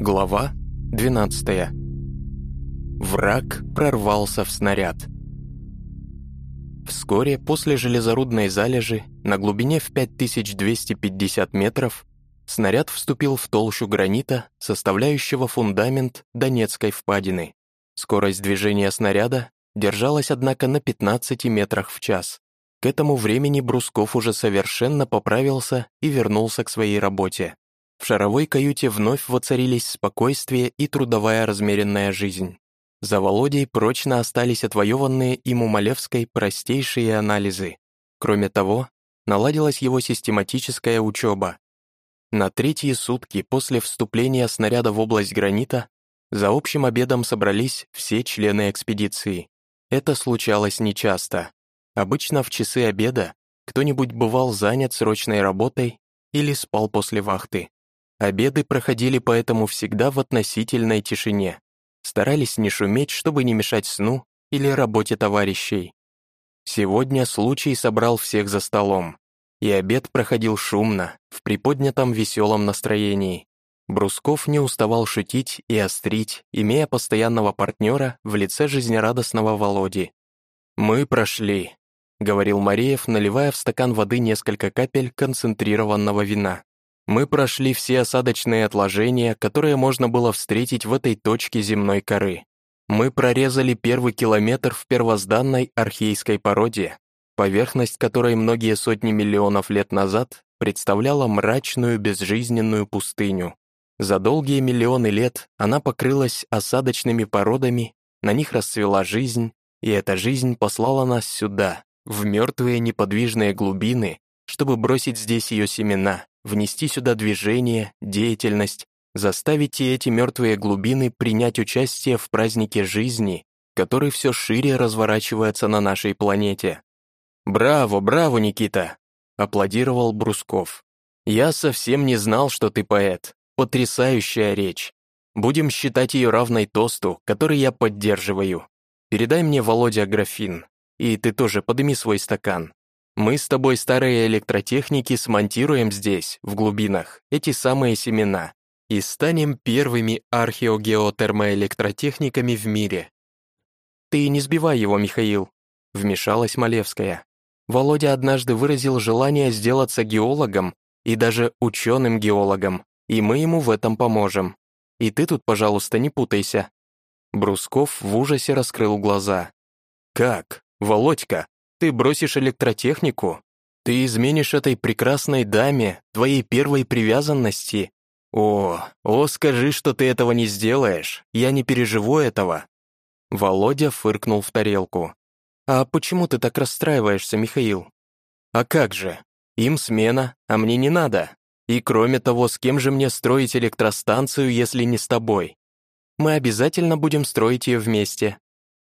Глава 12. Враг прорвался в снаряд. Вскоре после железорудной залежи на глубине в 5250 метров снаряд вступил в толщу гранита, составляющего фундамент Донецкой впадины. Скорость движения снаряда держалась, однако, на 15 метрах в час. К этому времени Брусков уже совершенно поправился и вернулся к своей работе. В шаровой каюте вновь воцарились спокойствие и трудовая размеренная жизнь. За Володей прочно остались отвоеванные им у Малевской простейшие анализы. Кроме того, наладилась его систематическая учеба. На третьи сутки после вступления снаряда в область гранита за общим обедом собрались все члены экспедиции. Это случалось нечасто. Обычно в часы обеда кто-нибудь бывал занят срочной работой или спал после вахты. Обеды проходили поэтому всегда в относительной тишине. Старались не шуметь, чтобы не мешать сну или работе товарищей. Сегодня случай собрал всех за столом, и обед проходил шумно, в приподнятом веселом настроении. Брусков не уставал шутить и острить, имея постоянного партнера в лице жизнерадостного Володи. «Мы прошли», — говорил Мареев, наливая в стакан воды несколько капель концентрированного вина. Мы прошли все осадочные отложения, которые можно было встретить в этой точке земной коры. Мы прорезали первый километр в первозданной архейской породе, поверхность которой многие сотни миллионов лет назад представляла мрачную безжизненную пустыню. За долгие миллионы лет она покрылась осадочными породами, на них расцвела жизнь, и эта жизнь послала нас сюда, в мертвые неподвижные глубины, чтобы бросить здесь ее семена, внести сюда движение, деятельность, заставить и эти мертвые глубины принять участие в празднике жизни, который все шире разворачивается на нашей планете. «Браво, браво, Никита!» — аплодировал Брусков. «Я совсем не знал, что ты поэт. Потрясающая речь. Будем считать ее равной тосту, который я поддерживаю. Передай мне, Володя, графин, и ты тоже подыми свой стакан. Мы с тобой, старые электротехники, смонтируем здесь, в глубинах, эти самые семена и станем первыми археогеотермоэлектротехниками в мире. Ты не сбивай его, Михаил, вмешалась Малевская. Володя однажды выразил желание сделаться геологом и даже ученым-геологом, и мы ему в этом поможем. И ты тут, пожалуйста, не путайся. Брусков в ужасе раскрыл глаза. «Как? Володька, ты бросишь электротехнику? Ты изменишь этой прекрасной даме, твоей первой привязанности? О, о, скажи, что ты этого не сделаешь, я не переживу этого». Володя фыркнул в тарелку. «А почему ты так расстраиваешься, Михаил?» «А как же? Им смена, а мне не надо. И кроме того, с кем же мне строить электростанцию, если не с тобой? Мы обязательно будем строить ее вместе.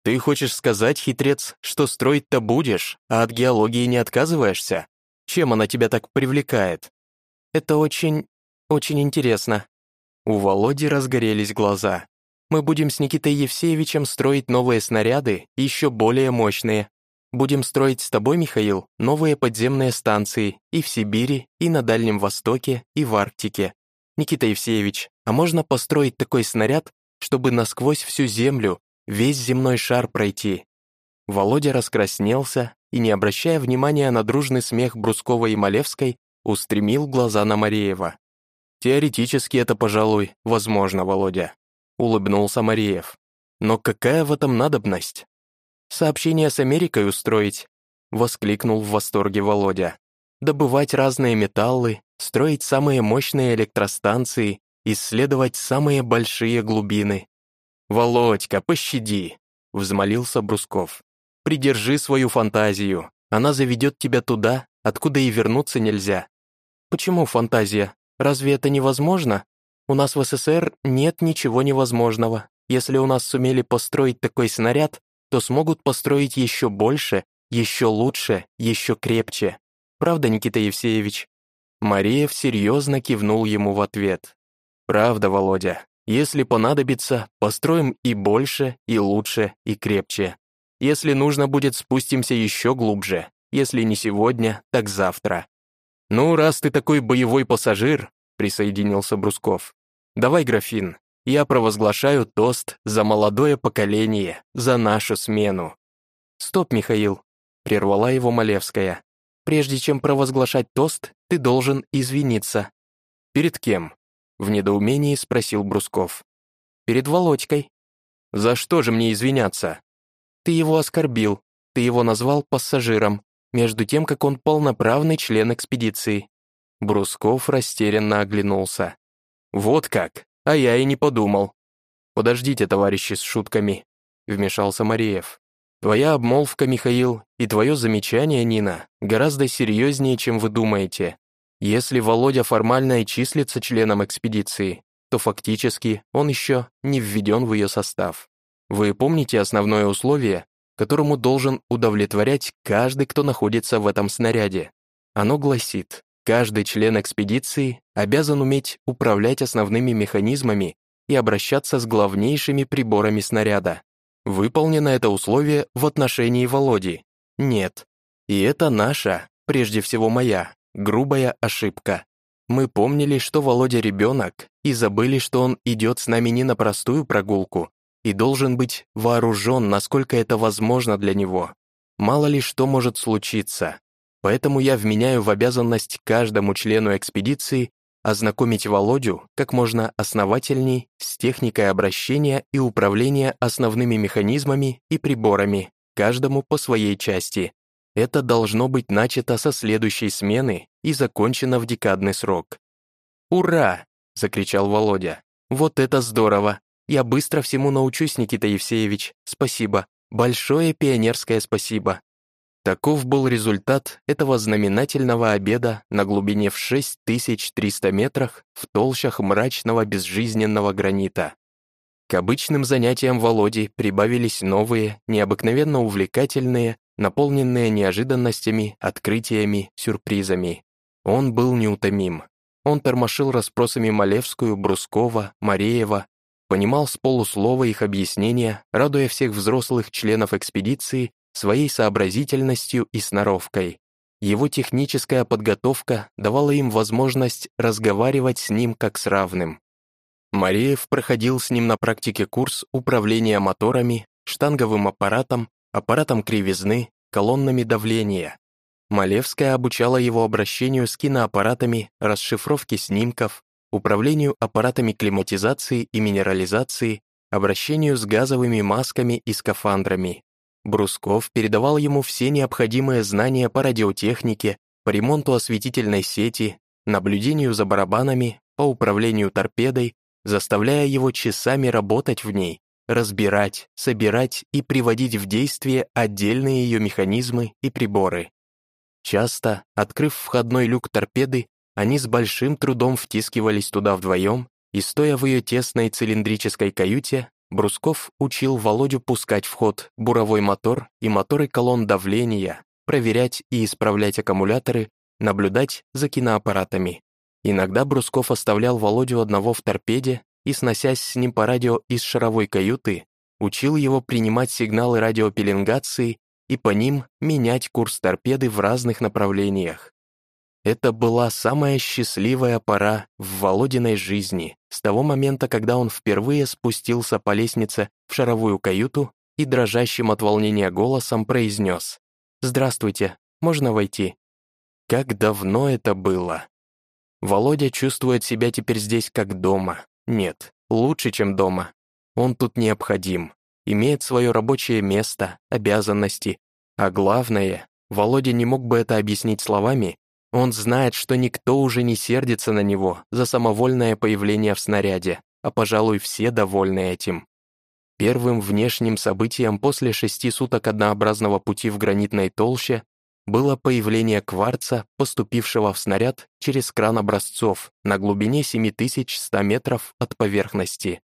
Ты хочешь сказать, хитрец, что строить-то будешь, а от геологии не отказываешься? Чем она тебя так привлекает? Это очень, очень интересно. У Володи разгорелись глаза. Мы будем с Никитой Евсеевичем строить новые снаряды, еще более мощные. Будем строить с тобой, Михаил, новые подземные станции и в Сибири, и на Дальнем Востоке, и в Арктике. Никита Евсеевич, а можно построить такой снаряд, чтобы насквозь всю Землю весь земной шар пройти. Володя раскраснелся и, не обращая внимания на дружный смех Брускова и Малевской, устремил глаза на Мареева. «Теоретически это, пожалуй, возможно, Володя», — улыбнулся Мареев. «Но какая в этом надобность?» «Сообщение с Америкой устроить», — воскликнул в восторге Володя. «Добывать разные металлы, строить самые мощные электростанции, исследовать самые большие глубины. «Володька, пощади!» — взмолился Брусков. «Придержи свою фантазию. Она заведет тебя туда, откуда и вернуться нельзя». «Почему фантазия? Разве это невозможно? У нас в СССР нет ничего невозможного. Если у нас сумели построить такой снаряд, то смогут построить еще больше, еще лучше, еще крепче. Правда, Никита Евсеевич?» Мариев серьезно кивнул ему в ответ. «Правда, Володя, если понадобится, построим и больше, и лучше, и крепче. Если нужно будет, спустимся еще глубже. Если не сегодня, так завтра. «Ну, раз ты такой боевой пассажир», — присоединился Брусков, давай графин. Я провозглашаю тост за молодое поколение, за нашу смену». «Стоп, Михаил», — прервала его Малевская. «Прежде чем провозглашать тост, ты должен извиниться». «Перед кем?» — в недоумении спросил Брусков. «Перед Володькой». «За что же мне извиняться?» «Ты его оскорбил, ты его назвал пассажиром, между тем, как он полноправный член экспедиции». Брусков растерянно оглянулся. «Вот как? А я и не подумал». «Подождите, товарищи, с шутками», — вмешался Мариев. «Твоя обмолвка, Михаил, и твое замечание, Нина, гораздо серьезнее, чем вы думаете. Если Володя формально и числится членом экспедиции, то фактически он еще не введен в ее состав. Вы помните основное условие, которому должен удовлетворять каждый, кто находится в этом снаряде? Оно гласит, каждый член экспедиции обязан уметь управлять основными механизмами и обращаться с главнейшими приборами снаряда. Выполнено это условие в отношении Володи? Нет. И это наша, прежде всего моя, грубая ошибка. Мы помнили, что Володя ребенок, и забыли, что он идет с нами не на простую прогулку и должен быть вооружен, насколько это возможно для него. Мало ли что может случиться. Поэтому я вменяю в обязанность каждому члену экспедиции ознакомить Володю как можно основательней с техникой обращения и управления основными механизмами и приборами, каждому по своей части. Это должно быть начато со следующей смены и закончено в декадный срок. «Ура!» — закричал Володя. «Вот это здорово! Я быстро всему научусь, Никита Евсеевич. Спасибо. Большое пионерское спасибо». Таков был результат этого знаменательного обеда на глубине в 6300 метрах в толщах мрачного безжизненного гранита. К обычным занятиям Володи прибавились новые, необыкновенно увлекательные, наполненные неожиданностями, открытиями, сюрпризами. Он был неутомим. Он тормошил расспросами Малевскую, Брускова, Мареева, понимал с полуслова их объяснения, радуя всех взрослых членов экспедиции своей сообразительностью и сноровкой. Его техническая подготовка давала им возможность разговаривать с ним как с равным. Мареев проходил с ним на практике курс управления моторами, штанговым аппаратом, аппаратом кривизны, колоннами давления. Малевская обучала его обращению с киноаппаратами, расшифровке снимков, управлению аппаратами климатизации и минерализации, обращению с газовыми масками и скафандрами. Брусков передавал ему все необходимые знания по радиотехнике, по ремонту осветительной сети, наблюдению за барабанами, по управлению торпедой, заставляя его часами работать в ней, разбирать, собирать и приводить в действие отдельные ее механизмы и приборы. Часто, открыв входной люк торпеды, они с большим трудом втискивались туда вдвоем, и, стоя в ее тесной цилиндрической каюте, Брусков учил Володю пускать в ход буровой мотор и моторы колонн давления, проверять и исправлять аккумуляторы, наблюдать за киноаппаратами. Иногда Брусков оставлял Володю одного в торпеде и, сносясь с ним по радио из шаровой каюты, учил его принимать сигналы радиопеленгации и по ним менять курс торпеды в разных направлениях. Это была самая счастливая пора в Володиной жизни, с того момента, когда он впервые спустился по лестнице в шаровую каюту и дрожащим от волнения голосом произнес «Здравствуйте, можно войти?» Как давно это было! Володя чувствует себя теперь здесь как дома, нет, лучше, чем дома. Он тут необходим, имеет свое рабочее место, обязанности. А главное, Володя не мог бы это объяснить словами, он знает, что никто уже не сердится на него за самовольное появление в снаряде, а, пожалуй, все довольны этим. Первым внешним событием после шести суток однообразного пути в гранитной толще было появление кварца, поступившего в снаряд через кран образцов на глубине 7100 метров от поверхности.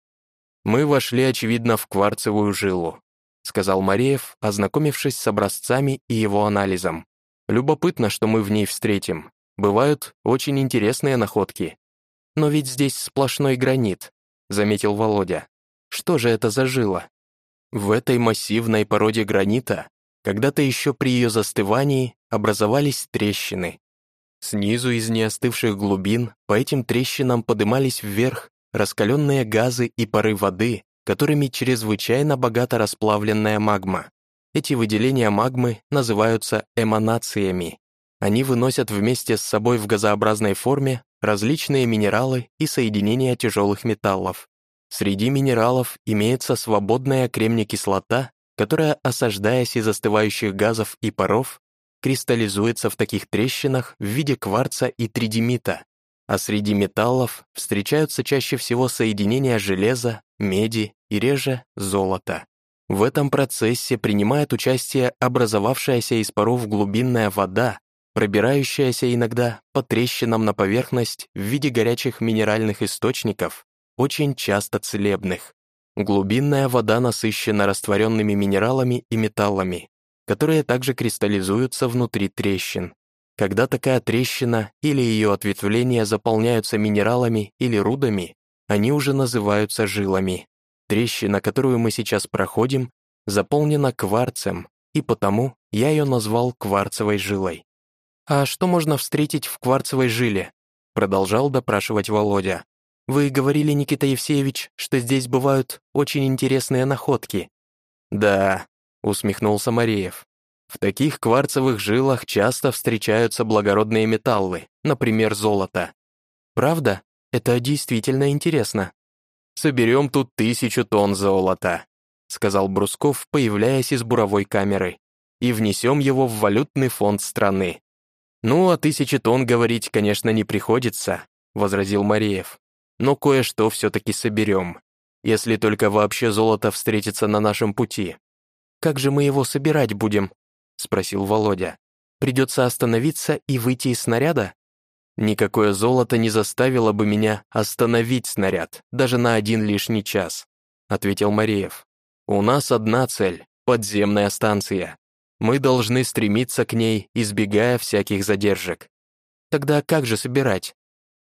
«Мы вошли, очевидно, в кварцевую жилу», сказал Мареев, ознакомившись с образцами и его анализом. «Любопытно, что мы в ней встретим. Бывают очень интересные находки». «Но ведь здесь сплошной гранит», заметил Володя. «Что же это за жила?» В этой массивной породе гранита когда-то еще при ее застывании образовались трещины. Снизу из неостывших глубин по этим трещинам подымались вверх раскаленные газы и пары воды, которыми чрезвычайно богата расплавленная магма. Эти выделения магмы называются эманациями. Они выносят вместе с собой в газообразной форме различные минералы и соединения тяжелых металлов. Среди минералов имеется свободная кремний-кислота, которая, осаждаясь из остывающих газов и паров, кристаллизуется в таких трещинах в виде кварца и тридимита, а среди металлов встречаются чаще всего соединения железа, меди и реже золота. В этом процессе принимает участие образовавшаяся из паров глубинная вода, пробирающаяся иногда по трещинам на поверхность в виде горячих минеральных источников, очень часто целебных. Глубинная вода насыщена растворенными минералами и металлами, которые также кристаллизуются внутри трещин. Когда такая трещина или ее ответвления заполняются минералами или рудами, они уже называются жилами. Трещина, которую мы сейчас проходим, заполнена кварцем, и потому я ее назвал кварцевой жилой. «А что можно встретить в кварцевой жиле?» Продолжал допрашивать Володя. «Вы говорили, Никита Евсеевич, что здесь бывают очень интересные находки». «Да», — усмехнулся Мареев. «В таких кварцевых жилах часто встречаются благородные металлы, например, золото». «Правда? Это действительно интересно», соберем тут тысячу тонн золота», сказал Брусков, появляясь из буровой камеры, и внесем его в валютный фонд страны. «Ну, о тысяче тонн говорить, конечно, не приходится», возразил Мареев. «Но кое-что все-таки соберем, если только вообще золото встретится на нашем пути». «Как же мы его собирать будем?» спросил Володя. «Придется остановиться и выйти из снаряда?» Никакое золото не заставило бы меня остановить снаряд, даже на один лишний час», — ответил Мареев. «У нас одна цель — подземная станция. Мы должны стремиться к ней, избегая всяких задержек. Тогда как же собирать?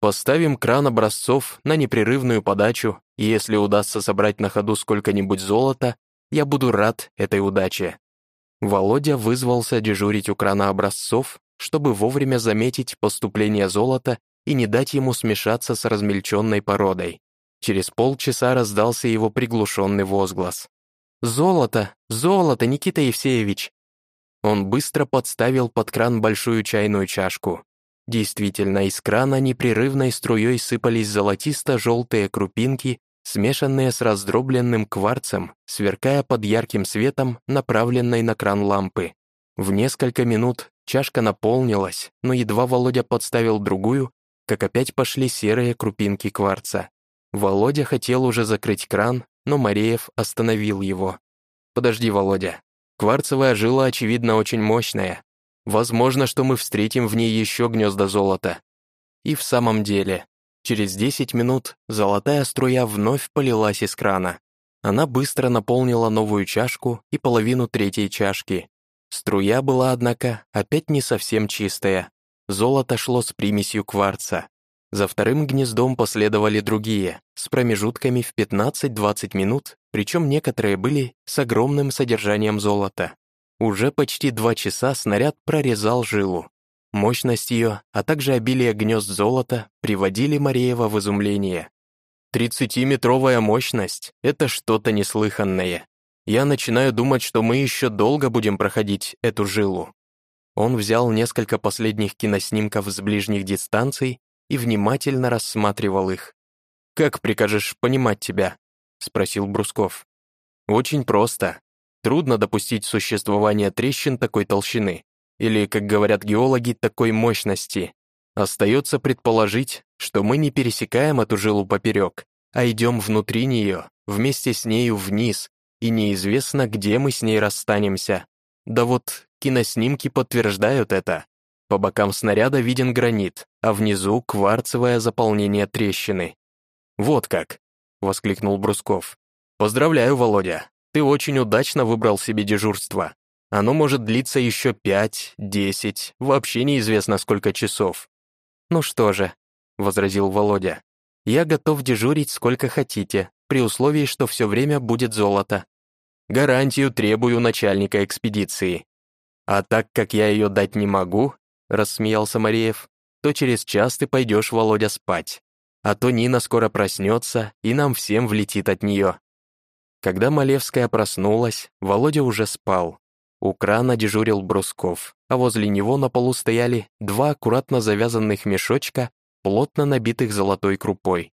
Поставим кран образцов на непрерывную подачу, и если удастся собрать на ходу сколько-нибудь золота, я буду рад этой удаче». Володя вызвался дежурить у крана образцов, чтобы вовремя заметить поступление золота и не дать ему смешаться с размельченной породой. Через полчаса раздался его приглушенный возглас. «Золото! Золото, Никита Евсеевич!» Он быстро подставил под кран большую чайную чашку. Действительно, из крана непрерывной струей сыпались золотисто-желтые крупинки, смешанные с раздробленным кварцем, сверкая под ярким светом, направленной на кран лампы. В несколько минут Чашка наполнилась, но едва Володя подставил другую, как опять пошли серые крупинки кварца. Володя хотел уже закрыть кран, но Мареев остановил его. «Подожди, Володя. Кварцевая жила, очевидно, очень мощная. Возможно, что мы встретим в ней еще гнезда золота». И в самом деле, через 10 минут золотая струя вновь полилась из крана. Она быстро наполнила новую чашку и половину третьей чашки, Струя была, однако, опять не совсем чистая. Золото шло с примесью кварца. За вторым гнездом последовали другие, с промежутками в 15-20 минут, причем некоторые были с огромным содержанием золота. Уже почти два часа снаряд прорезал жилу. Мощность ее, а также обилие гнезд золота приводили Мареева в изумление. «Тридцатиметровая мощность — это что-то неслыханное я начинаю думать, что мы еще долго будем проходить эту жилу. Он взял несколько последних киноснимков с ближних дистанций и внимательно рассматривал их. «Как прикажешь понимать тебя?» — спросил Брусков. «Очень просто. Трудно допустить существование трещин такой толщины, или, как говорят геологи, такой мощности. Остается предположить, что мы не пересекаем эту жилу поперек, а идем внутри нее, вместе с нею вниз, и неизвестно, где мы с ней расстанемся. Да вот киноснимки подтверждают это. По бокам снаряда виден гранит, а внизу кварцевое заполнение трещины. «Вот как!» — воскликнул Брусков. «Поздравляю, Володя, ты очень удачно выбрал себе дежурство. Оно может длиться еще пять, десять, вообще неизвестно сколько часов». «Ну что же», — возразил Володя, «я готов дежурить сколько хотите, при условии, что все время будет золото. Гарантию требую начальника экспедиции. А так как я ее дать не могу, рассмеялся Мареев, то через час ты пойдешь, Володя, спать. а то Нина скоро проснется, и нам всем влетит от нее. Когда Малевская проснулась, Володя уже спал. У крана дежурил Брусков, а возле него на полу стояли два аккуратно завязанных мешочка, плотно набитых золотой крупой.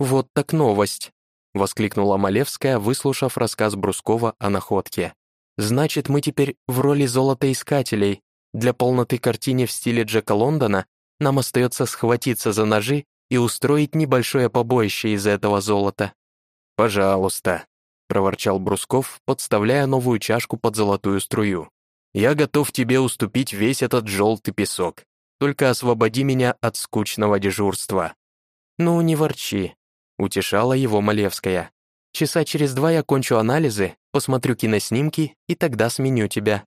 «Вот так новость!» — воскликнула Малевская, выслушав рассказ Брускова о находке. «Значит, мы теперь в роли золотоискателей. Для полноты картине в стиле Джека Лондона нам остается схватиться за ножи и устроить небольшое побоище из этого золота». «Пожалуйста», — проворчал Брусков, подставляя новую чашку под золотую струю. «Я готов тебе уступить весь этот желтый песок. Только освободи меня от скучного дежурства». «Ну, не ворчи», — утешала его Малевская. «Часа через два я кончу анализы, посмотрю киноснимки и тогда сменю тебя».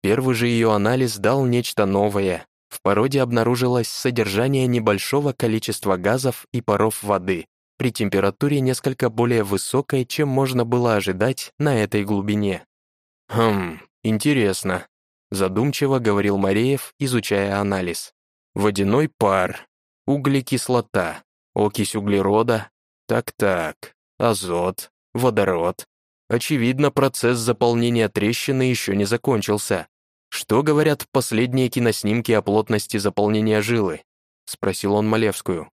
Первый же ее анализ дал нечто новое. В породе обнаружилось содержание небольшого количества газов и паров воды при температуре несколько более высокой, чем можно было ожидать на этой глубине. «Хм, интересно», — задумчиво говорил Мареев, изучая анализ. «Водяной пар, углекислота, окись углерода, так-так, азот, водород. Очевидно, процесс заполнения трещины еще не закончился. Что говорят последние киноснимки о плотности заполнения жилы? Спросил он Малевскую.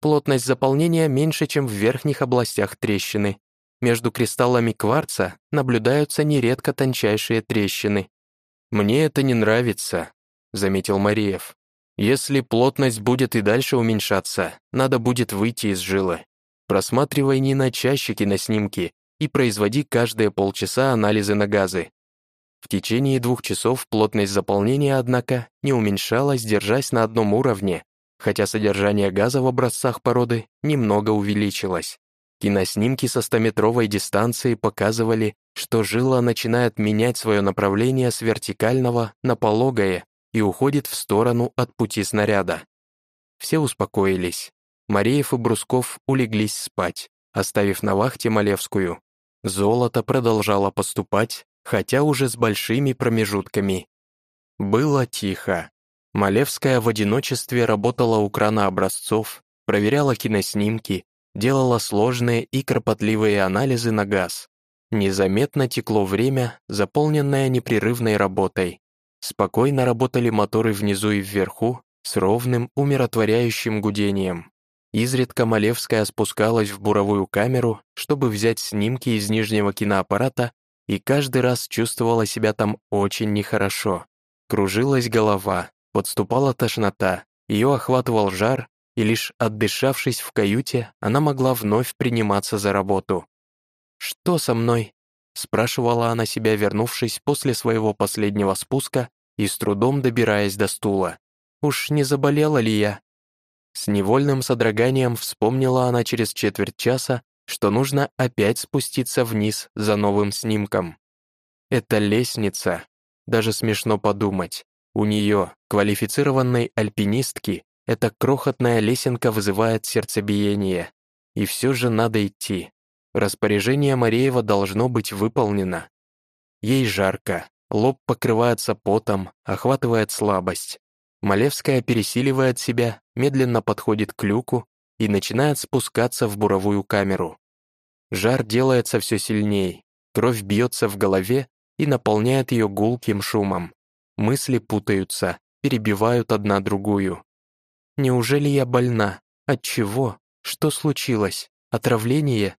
Плотность заполнения меньше, чем в верхних областях трещины. Между кристаллами кварца наблюдаются нередко тончайшие трещины. «Мне это не нравится», — заметил Мариев. «Если плотность будет и дальше уменьшаться, надо будет выйти из жилы. Просматривай не на чаще киноснимки и производи каждые полчаса анализы на газы. В течение двух часов плотность заполнения, однако, не уменьшалась, держась на одном уровне, хотя содержание газа в образцах породы немного увеличилось. Киноснимки со 100-метровой дистанции показывали, что жила начинает менять свое направление с вертикального на пологое и уходит в сторону от пути снаряда. Все успокоились. Мареев и Брусков улеглись спать, оставив на вахте Малевскую. Золото продолжало поступать, хотя уже с большими промежутками. Было тихо. Малевская в одиночестве работала у крана образцов, проверяла киноснимки, делала сложные и кропотливые анализы на газ. Незаметно текло время, заполненное непрерывной работой. Спокойно работали моторы внизу и вверху, с ровным, умиротворяющим гудением. Изредка Малевская спускалась в буровую камеру, чтобы взять снимки из нижнего киноаппарата, и каждый раз чувствовала себя там очень нехорошо. Кружилась голова, подступала тошнота, ее охватывал жар, и лишь отдышавшись в каюте, она могла вновь приниматься за работу. «Что со мной?» — спрашивала она себя, вернувшись после своего последнего спуска и с трудом добираясь до стула. «Уж не заболела ли я?» С невольным содроганием вспомнила она через четверть часа, что нужно опять спуститься вниз за новым снимком. Это лестница. Даже смешно подумать. У нее, квалифицированной альпинистки, эта крохотная лесенка вызывает сердцебиение. И все же надо идти. Распоряжение Мареева должно быть выполнено. Ей жарко, лоб покрывается потом, охватывает слабость. Малевская пересиливает себя, медленно подходит к люку и начинает спускаться в буровую камеру. Жар делается все сильней, кровь бьется в голове и наполняет ее гулким шумом. Мысли путаются, перебивают одна другую. Неужели я больна? От чего? Что случилось? Отравление?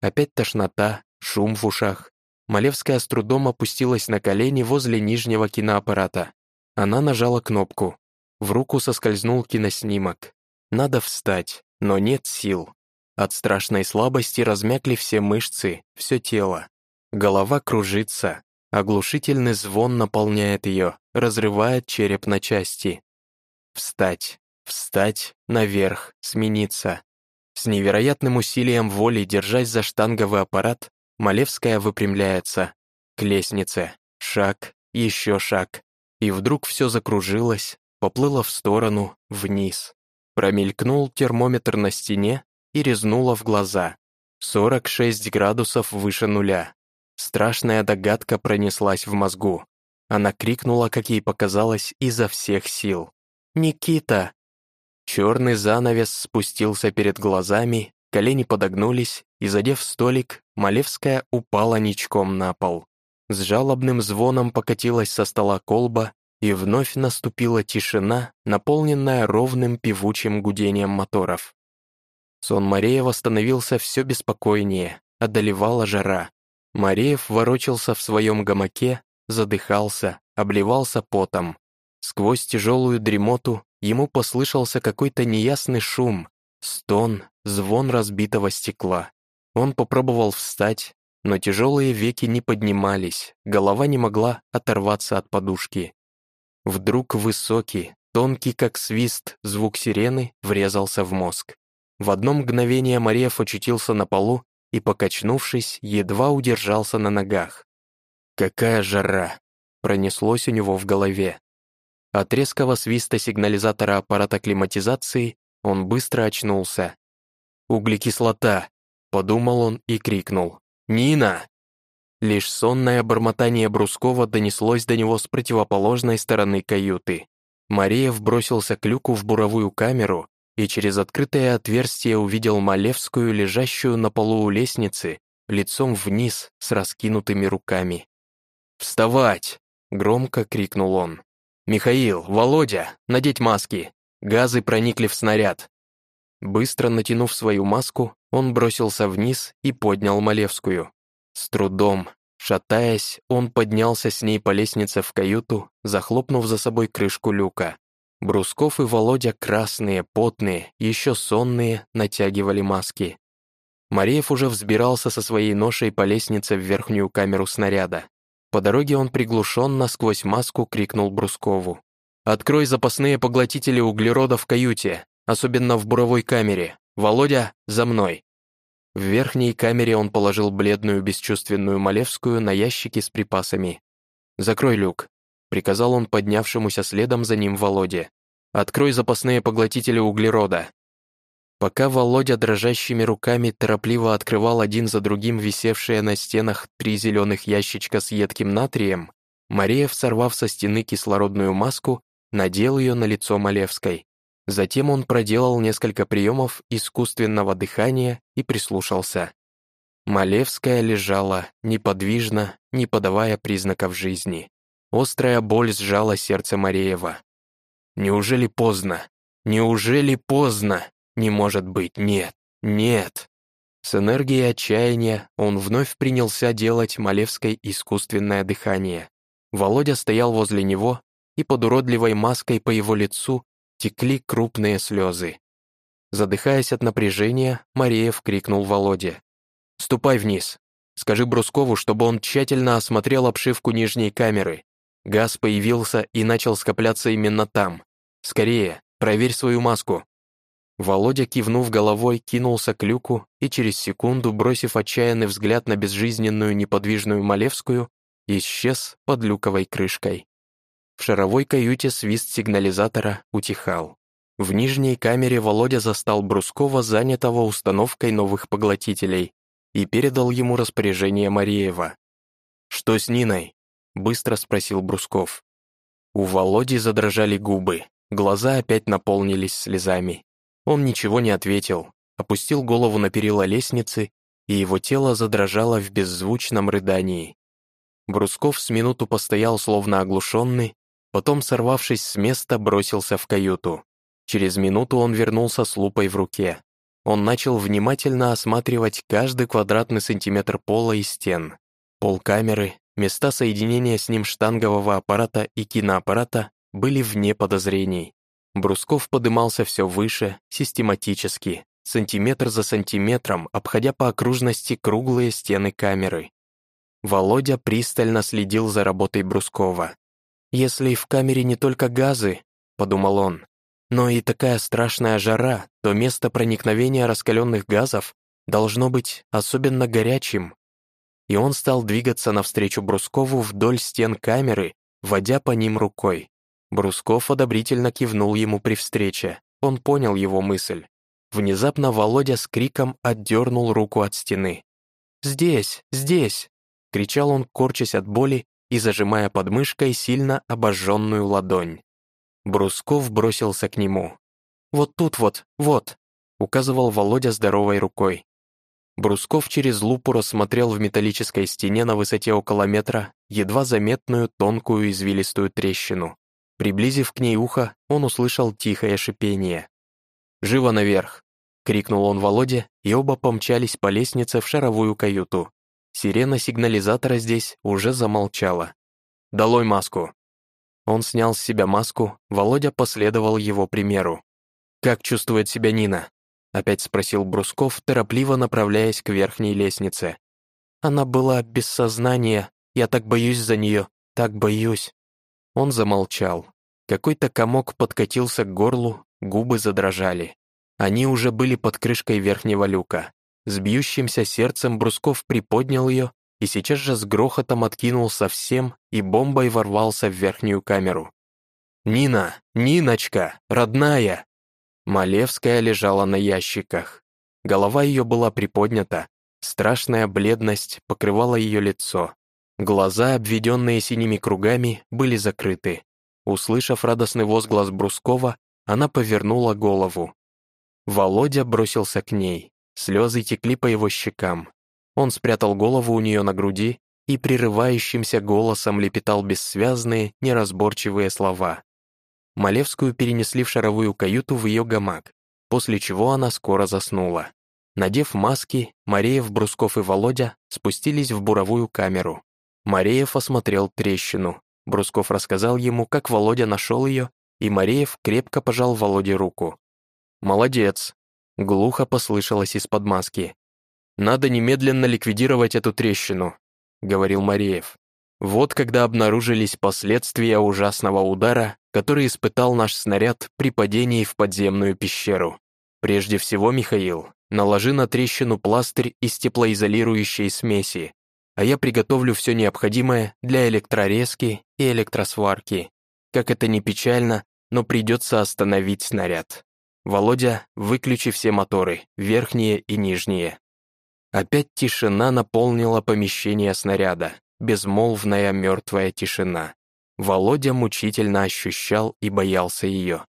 Опять тошнота, шум в ушах. Малевская с трудом опустилась на колени возле нижнего киноаппарата. Она нажала кнопку. В руку соскользнул киноснимок. Надо встать, но нет сил. От страшной слабости размякли все мышцы, все тело. Голова кружится, оглушительный звон наполняет ее, разрывает череп на части. Встать, встать, наверх, смениться. С невероятным усилием воли, держась за штанговый аппарат, Малевская выпрямляется. К лестнице. Шаг, еще шаг. И вдруг все закружилось, поплыло в сторону, вниз. Промелькнул термометр на стене и резнуло в глаза. 46 градусов выше нуля. Страшная догадка пронеслась в мозгу. Она крикнула, как ей показалось, изо всех сил. «Никита!» Черный занавес спустился перед глазами, колени подогнулись, и, задев столик, Малевская упала ничком на пол. С жалобным звоном покатилась со стола колба, и вновь наступила тишина, наполненная ровным певучим гудением моторов. Сон Мареева становился все беспокойнее, одолевала жара. Мареев ворочался в своем гамаке, задыхался, обливался потом. Сквозь тяжелую дремоту ему послышался какой-то неясный шум, стон, звон разбитого стекла. Он попробовал встать, но тяжелые веки не поднимались, голова не могла оторваться от подушки. Вдруг высокий, тонкий как свист, звук сирены врезался в мозг. В одно мгновение Мариев очутился на полу и, покачнувшись, едва удержался на ногах. «Какая жара!» — пронеслось у него в голове. От резкого свиста сигнализатора аппарата климатизации он быстро очнулся. «Углекислота!» — подумал он и крикнул. «Нина!» Лишь сонное бормотание Брускова донеслось до него с противоположной стороны каюты. Мареев бросился к люку в буровую камеру и через открытое отверстие увидел Малевскую, лежащую на полу у лестницы, лицом вниз, с раскинутыми руками. «Вставать!» — громко крикнул он. «Михаил, Володя, надеть маски! Газы проникли в снаряд!» Быстро натянув свою маску, он бросился вниз и поднял Малевскую. С трудом, шатаясь, он поднялся с ней по лестнице в каюту, захлопнув за собой крышку люка. Брусков и Володя красные, потные, еще сонные, натягивали маски. Мареев уже взбирался со своей ношей по лестнице в верхнюю камеру снаряда. По дороге он приглушенно сквозь маску крикнул Брускову. «Открой запасные поглотители углерода в каюте, особенно в буровой камере. Володя, за мной!» В верхней камере он положил бледную бесчувственную Малевскую на ящики с припасами. «Закрой люк», приказал он поднявшемуся следом за ним Володе. «Открой запасные поглотители углерода». Пока Володя дрожащими руками торопливо открывал один за другим висевшие на стенах три зеленых ящичка с едким натрием, Мареев, сорвав со стены кислородную маску, надел ее на лицо Малевской. Затем он проделал несколько приемов искусственного дыхания и прислушался. Малевская лежала неподвижно, не подавая признаков жизни. Острая боль сжала сердце Мареева. «Неужели поздно? Неужели поздно? Не может быть, нет, нет!» С энергией отчаяния он вновь принялся делать Малевской искусственное дыхание. Володя стоял возле него, и под уродливой маской по его лицу текли крупные слезы. Задыхаясь от напряжения, Мареев крикнул Володе. «Ступай вниз. Скажи Брускову, чтобы он тщательно осмотрел обшивку нижней камеры. Газ появился и начал скопляться именно там. Скорее, проверь свою маску». Володя, кивнув головой, кинулся к люку и через секунду, бросив отчаянный взгляд на безжизненную неподвижную Малевскую, исчез под люковой крышкой. В шаровой каюте свист сигнализатора утихал. В нижней камере Володя застал Брускова, занятого установкой новых поглотителей, и передал ему распоряжение Мариева. «Что с Ниной?» — быстро спросил Брусков. У Володи задрожали губы, глаза опять наполнились слезами. Он ничего не ответил, опустил голову на перила лестницы, и его тело задрожало в беззвучном рыдании. Брусков с минуту постоял словно оглушенный, потом, сорвавшись с места, бросился в каюту. Через минуту он вернулся с лупой в руке. Он начал внимательно осматривать каждый квадратный сантиметр пола и стен. Пол камеры, Места соединения с ним штангового аппарата и киноаппарата были вне подозрений. Брусков подымался все выше, систематически, сантиметр за сантиметром, обходя по окружности круглые стены камеры. Володя пристально следил за работой Брускова. «Если в камере не только газы», — подумал он, «но и такая страшная жара, то место проникновения раскаленных газов должно быть особенно горячим, и он стал двигаться навстречу Брускову вдоль стен камеры, водя по ним рукой. Брусков одобрительно кивнул ему при встрече. Он понял его мысль. Внезапно Володя с криком отдернул руку от стены. «Здесь! Здесь!» — кричал он, корчась от боли и зажимая под мышкой сильно обожженную ладонь. Брусков бросился к нему. Вот тут вот, вот», указывал Володя здоровой рукой. Брусков через лупу рассмотрел в металлической стене на высоте около метра едва заметную тонкую извилистую трещину. Приблизив к ней ухо, он услышал тихое шипение. «Живо наверх!» — крикнул он Володе, и оба помчались по лестнице в шаровую каюту. Сирена сигнализатора здесь уже замолчала. «Долой маску!» Он снял с себя маску, Володя последовал его примеру. «Как чувствует себя Нина?» — опять спросил Брусков, торопливо направляясь к верхней лестнице. «Она была без сознания. Я так боюсь за нее, так боюсь». Он замолчал. Какой-то комок подкатился к горлу, губы задрожали. Они уже были под крышкой верхнего люка. С бьющимся сердцем Брусков приподнял ее и сейчас же с грохотом откинул совсем и бомбой ворвался в верхнюю камеру. «Нина! Ниночка! Родная!» Малевская лежала на ящиках. Голова ее была приподнята, страшная бледность покрывала ее лицо. Глаза, обведенные синими кругами, были закрыты. Услышав радостный возглас Брускова, она повернула голову. Володя бросился к ней. Слезы текли по его щекам. Он спрятал голову у нее на груди и прерывающимся голосом лепетал бессвязные, неразборчивые слова. Малевскую перенесли в шаровую каюту в ее гамак, после чего она скоро заснула. Надев маски, Мареев, Брусков и Володя спустились в буровую камеру. Мареев осмотрел трещину. Брусков рассказал ему, как Володя нашел ее, и Мареев крепко пожал Володе руку. «Молодец!» — глухо послышалось из-под маски. «Надо немедленно ликвидировать эту трещину», — говорил Мареев. Вот когда обнаружились последствия ужасного удара, который испытал наш снаряд при падении в подземную пещеру. Прежде всего, Михаил, наложи на трещину пластырь из теплоизолирующей смеси, а я приготовлю все необходимое для электрорезки и электросварки. Как это ни печально, но придется остановить снаряд. Володя, выключи все моторы, верхние и нижние. Опять тишина наполнила помещение снаряда, безмолвная мертвая тишина. Володя мучительно ощущал и боялся ее.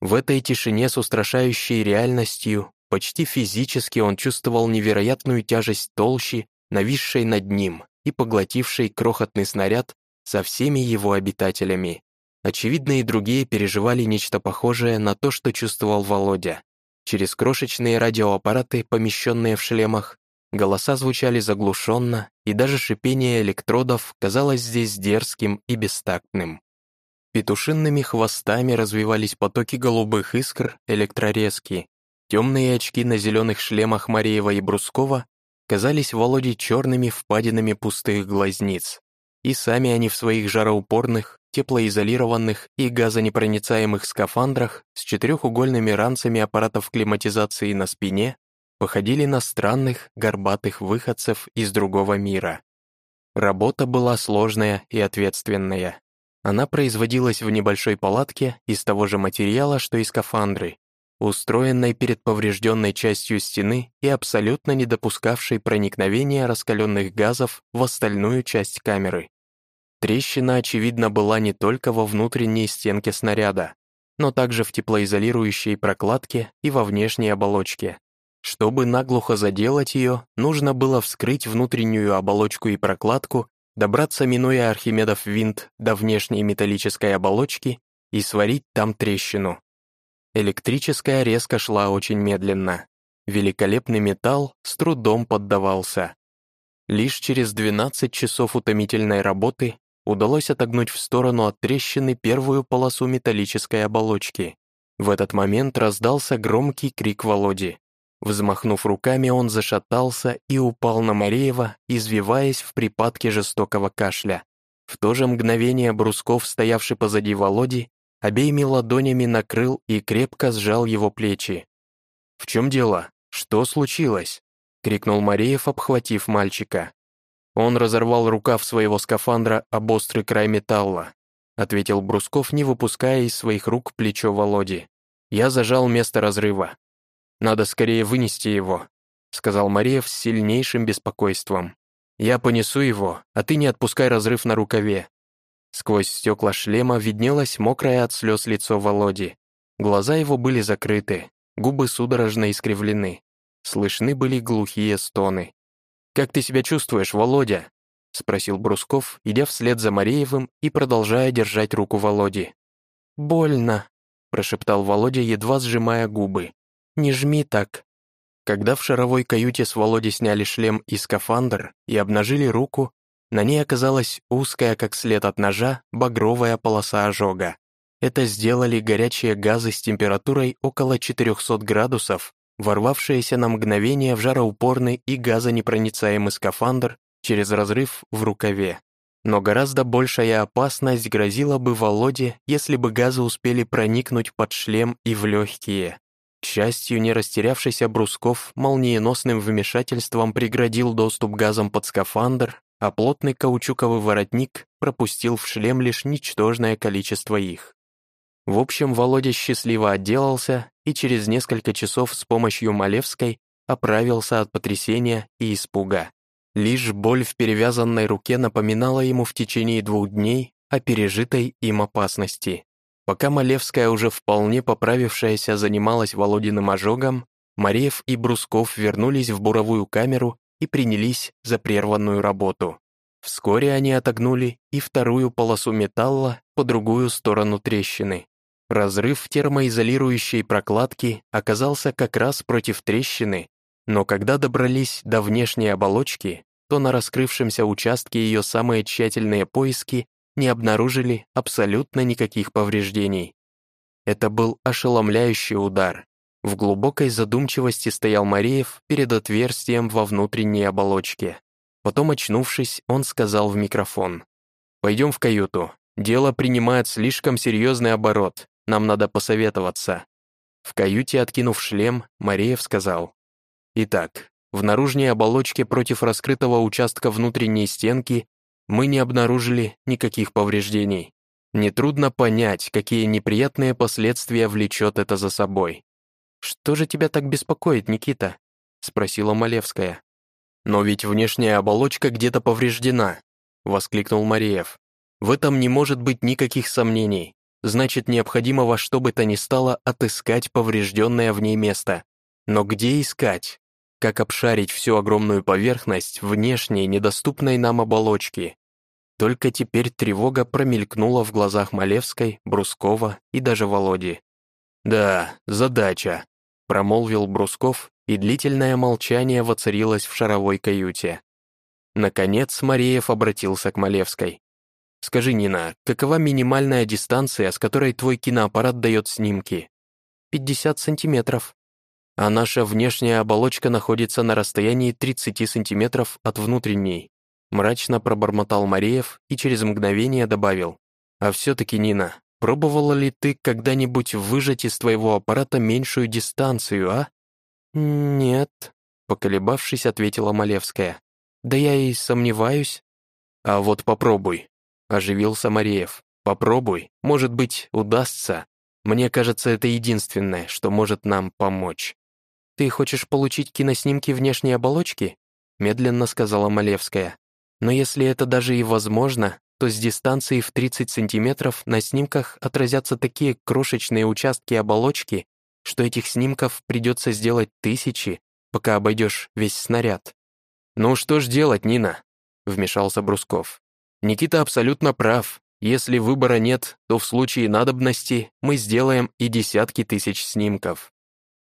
В этой тишине с устрашающей реальностью, почти физически он чувствовал невероятную тяжесть толщи, нависшей над ним и поглотившей крохотный снаряд со всеми его обитателями. Очевидно, и другие переживали нечто похожее на то, что чувствовал Володя. Через крошечные радиоаппараты, помещенные в шлемах, Голоса звучали заглушенно, и даже шипение электродов казалось здесь дерзким и бестактным. Петушинными хвостами развивались потоки голубых искр электрорезки. Темные очки на зеленых шлемах Мареева и Брускова казались Володе черными впадинами пустых глазниц. И сами они в своих жароупорных, теплоизолированных и газонепроницаемых скафандрах с четырехугольными ранцами аппаратов климатизации на спине походили на странных, горбатых выходцев из другого мира. Работа была сложная и ответственная. Она производилась в небольшой палатке из того же материала, что и скафандры, устроенной перед поврежденной частью стены и абсолютно не допускавшей проникновения раскаленных газов в остальную часть камеры. Трещина, очевидно, была не только во внутренней стенке снаряда, но также в теплоизолирующей прокладке и во внешней оболочке. Чтобы наглухо заделать ее, нужно было вскрыть внутреннюю оболочку и прокладку, добраться, минуя Архимедов винт до внешней металлической оболочки и сварить там трещину. Электрическая резко шла очень медленно. Великолепный металл с трудом поддавался. Лишь через 12 часов утомительной работы удалось отогнуть в сторону от трещины первую полосу металлической оболочки. В этот момент раздался громкий крик Володи. Взмахнув руками, он зашатался и упал на Мареева, извиваясь в припадке жестокого кашля. В то же мгновение Брусков, стоявший позади Володи, обеими ладонями накрыл и крепко сжал его плечи. «В чем дело? Что случилось?» — крикнул Мареев, обхватив мальчика. Он разорвал рукав своего скафандра об острый край металла, ответил Брусков, не выпуская из своих рук плечо Володи. Я зажал место разрыва. Надо скорее вынести его», — сказал Мареев с сильнейшим беспокойством. «Я понесу его, а ты не отпускай разрыв на рукаве». Сквозь стекла шлема виднелось мокрое от слез лицо Володи. Глаза его были закрыты, губы судорожно искривлены. Слышны были глухие стоны. «Как ты себя чувствуешь, Володя?» — спросил Брусков, идя вслед за Мареевым и продолжая держать руку Володи. «Больно», — прошептал Володя, едва сжимая губы. «Не жми так». Когда в шаровой каюте с Володи сняли шлем и скафандр и обнажили руку, на ней оказалась узкая, как след от ножа, багровая полоса ожога. Это сделали горячие газы с температурой около 400 градусов, ворвавшиеся на мгновение в жароупорный и газонепроницаемый скафандр через разрыв в рукаве. Но гораздо большая опасность грозила бы Володе, если бы газы успели проникнуть под шлем и в легкие. К счастью, не растерявшийся Брусков молниеносным вмешательством преградил доступ газам под скафандр, а плотный каучуковый воротник пропустил в шлем лишь ничтожное количество их. В общем, Володя счастливо отделался и через несколько часов с помощью Малевской оправился от потрясения и испуга. Лишь боль в перевязанной руке напоминала ему в течение двух дней о пережитой им опасности. Пока Малевская, уже вполне поправившаяся, занималась Володиным ожогом, Мареев и Брусков вернулись в буровую камеру и принялись за прерванную работу. Вскоре они отогнули и вторую полосу металла по другую сторону трещины. Разрыв термоизолирующей прокладки оказался как раз против трещины, но когда добрались до внешней оболочки, то на раскрывшемся участке ее самые тщательные поиски не обнаружили абсолютно никаких повреждений. Это был ошеломляющий удар, в глубокой задумчивости стоял Мареев перед отверстием во внутренней оболочке. Потом, очнувшись, он сказал в микрофон. «Пойдем в каюту. Дело принимает слишком серьезный оборот. Нам надо посоветоваться». В каюте, откинув шлем, Мареев сказал. «Итак, в наружной оболочке против раскрытого участка внутренней стенки мы не обнаружили никаких повреждений. Нетрудно понять, какие неприятные последствия влечет это за собой. «Что же тебя так беспокоит, Никита?» — спросила Малевская. «Но ведь внешняя оболочка где-то повреждена», — воскликнул Мареев. «В этом не может быть никаких сомнений. Значит, необходимо во что бы то ни стало отыскать поврежденное в ней место. Но где искать? Как обшарить всю огромную поверхность внешней, недоступной нам оболочки? Только теперь тревога промелькнула в глазах Малевской, Брускова и даже Володи. «Да, задача», промолвил Брусков, и длительное молчание воцарилось в шаровой каюте. Наконец Мареев обратился к Малевской. «Скажи, Нина, какова минимальная дистанция, с которой твой киноаппарат дает снимки?» «50 сантиметров». «А наша внешняя оболочка находится на расстоянии 30 сантиметров от внутренней», мрачно пробормотал Мареев и через мгновение добавил. «А все-таки, Нина, Пробовала ли ты когда-нибудь выжать из твоего аппарата меньшую дистанцию, а?» «Нет», — поколебавшись, ответила Малевская. «Да я и сомневаюсь». «А вот попробуй», — оживился Мареев. «Попробуй, может быть, удастся. Мне кажется, это единственное, что может нам помочь». «Ты хочешь получить киноснимки внешней оболочки?» медленно сказала Малевская. «Но если это даже и возможно, то с дистанции в 30 сантиметров на снимках отразятся такие крошечные участки оболочки, что этих снимков придется сделать тысячи, пока обойдешь весь снаряд. «Ну что ж делать, Нина?» — вмешался Брусков. «Никита абсолютно прав. Если выбора нет, то в случае надобности мы сделаем и десятки тысяч снимков».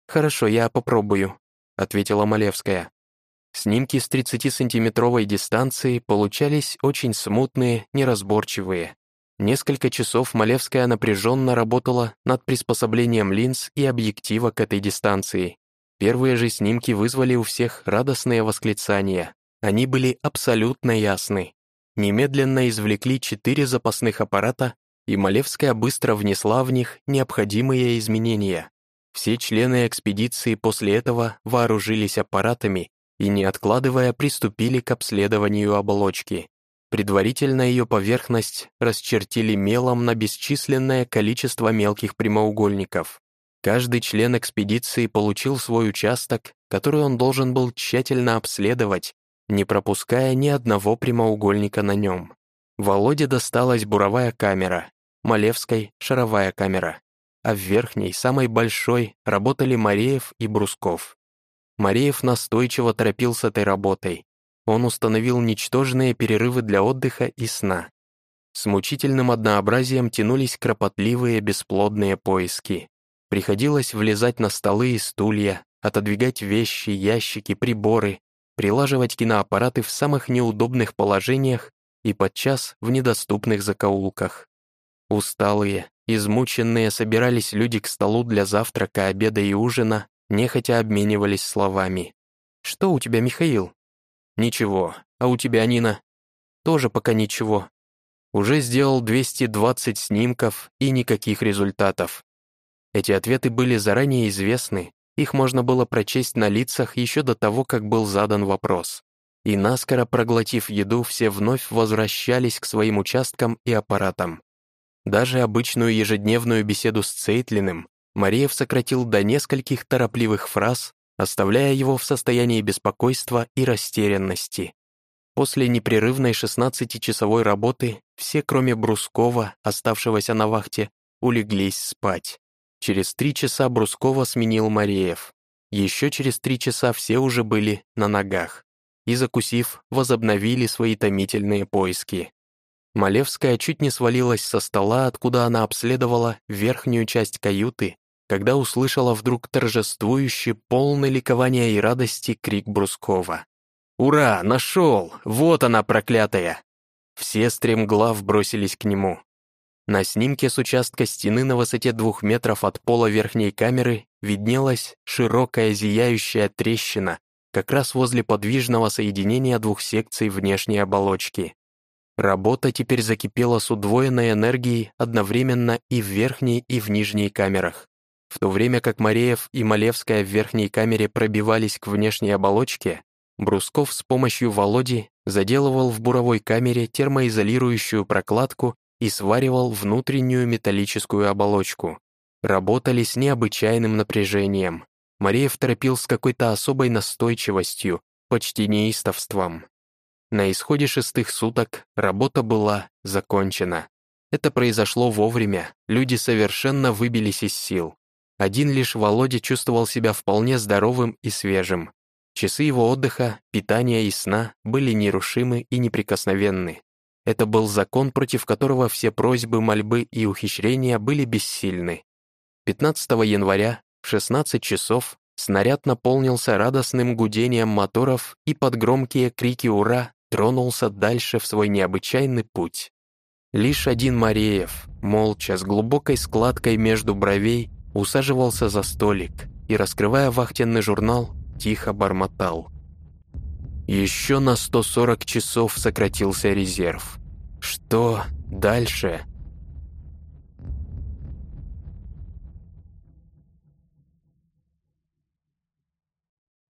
«Хорошо, я попробую», — ответила Малевская. Снимки с 30-сантиметровой дистанции получались очень смутные, неразборчивые. Несколько часов Малевская напряженно работала над приспособлением линз и объектива к этой дистанции. Первые же снимки вызвали у всех радостные восклицания. Они были абсолютно ясны. Немедленно извлекли четыре запасных аппарата, и Малевская быстро внесла в них необходимые изменения. Все члены экспедиции после этого вооружились аппаратами и, не откладывая, приступили к обследованию оболочки. Предварительно ее поверхность расчертили мелом на бесчисленное количество мелких прямоугольников. Каждый член экспедиции получил свой участок, который он должен был тщательно обследовать, не пропуская ни одного прямоугольника на нем. Володе досталась буровая камера, Малевской — шаровая камера. А в верхней, самой большой, работали Мареев и Брусков. Мареев настойчиво торопил с этой работой. Он установил ничтожные перерывы для отдыха и сна. С мучительным однообразием тянулись кропотливые бесплодные поиски. Приходилось влезать на столы и стулья, отодвигать вещи, ящики, приборы, прилаживать киноаппараты в самых неудобных положениях и подчас в недоступных закоулках. Усталые, измученные собирались люди к столу для завтрака, обеда и ужина, нехотя обменивались словами. «Что у тебя, Михаил?» «Ничего. А у тебя, Нина?» «Тоже пока ничего. Уже сделал 220 снимков и никаких результатов». Эти ответы были заранее известны, их можно было прочесть на лицах еще до того, как был задан вопрос. И наскоро проглотив еду, все вновь возвращались к своим участкам и аппаратам. Даже обычную ежедневную беседу с Цейтлиным Мариев сократил до нескольких торопливых фраз, оставляя его в состоянии беспокойства и растерянности. После непрерывной 16-часовой работы все, кроме Брускова, оставшегося на вахте, улеглись спать. Через три часа Брускова сменил Мареев. Еще через три часа все уже были на ногах. И, закусив, возобновили свои томительные поиски. Малевская чуть не свалилась со стола, откуда она обследовала верхнюю часть каюты, когда услышала вдруг торжествующий, полный ликования и радости крик Брускова. «Ура! Нашел! Вот она, проклятая!» Все стремглав бросились к нему. На снимке с участка стены на высоте двух метров от пола верхней камеры виднелась широкая зияющая трещина, как раз возле подвижного соединения двух секций внешней оболочки. Работа теперь закипела с удвоенной энергией одновременно и в верхней, и в нижней камерах. В то время как Мареев и Малевская в верхней камере пробивались к внешней оболочке, Брусков с помощью Володи заделывал в буровой камере термоизолирующую прокладку и сваривал внутреннюю металлическую оболочку. Работали с необычайным напряжением. Мареев торопил с какой-то особой настойчивостью, почти неистовством. На исходе шестых суток работа была закончена. Это произошло вовремя, люди совершенно выбились из сил. Один лишь Володя чувствовал себя вполне здоровым и свежим. Часы его отдыха, питания и сна были нерушимы и неприкосновенны. Это был закон, против которого все просьбы, мольбы и ухищрения были бессильны. 15 января в 16 часов снаряд наполнился радостным гудением моторов и под громкие крики «Ура!» Тронулся дальше в свой необычайный путь. Лишь один Мареев, молча, с глубокой складкой между бровей, усаживался за столик и, раскрывая вахтенный журнал, тихо бормотал. Еще на 140 часов сократился резерв. Что дальше?